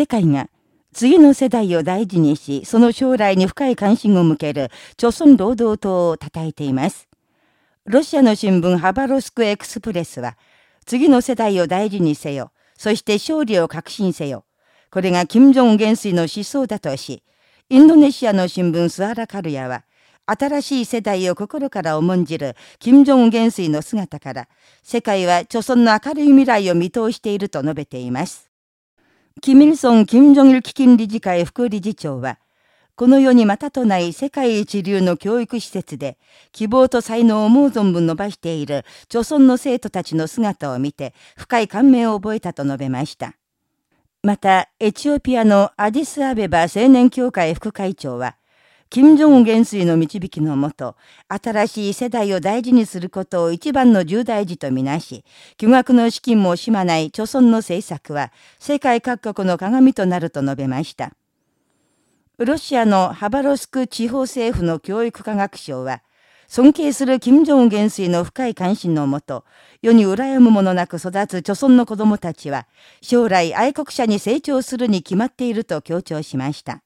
世界が次の世代を大事にし、その将来に深い関心を向ける、朝鮮労働党を称えています。ロシアの新聞ハバロスクエクスプレスは、次の世代を大事にせよ、そして勝利を確信せよ。これが金正恩元帥の思想だとし、インドネシアの新聞スアラカルヤは、新しい世代を心から重んじる金正恩元帥の姿から、世界は著存の明るい未来を見通していると述べています。キミルソン・キム・ジョンル基金理事会副理事長は、この世にまたとない世界一流の教育施設で、希望と才能を思う存分伸ばしている、著村の生徒たちの姿を見て、深い感銘を覚えたと述べました。また、エチオピアのアディス・アベバ青年協会副会長は、金正恩元帥の導きのもと、新しい世代を大事にすることを一番の重大事とみなし、巨額の資金も惜しまない著村の政策は、世界各国の鏡となると述べました。ロシアのハバロスク地方政府の教育科学省は、尊敬する金正恩元帥の深い関心のもと、世に羨むものなく育つ著村の子供たちは、将来愛国者に成長するに決まっていると強調しました。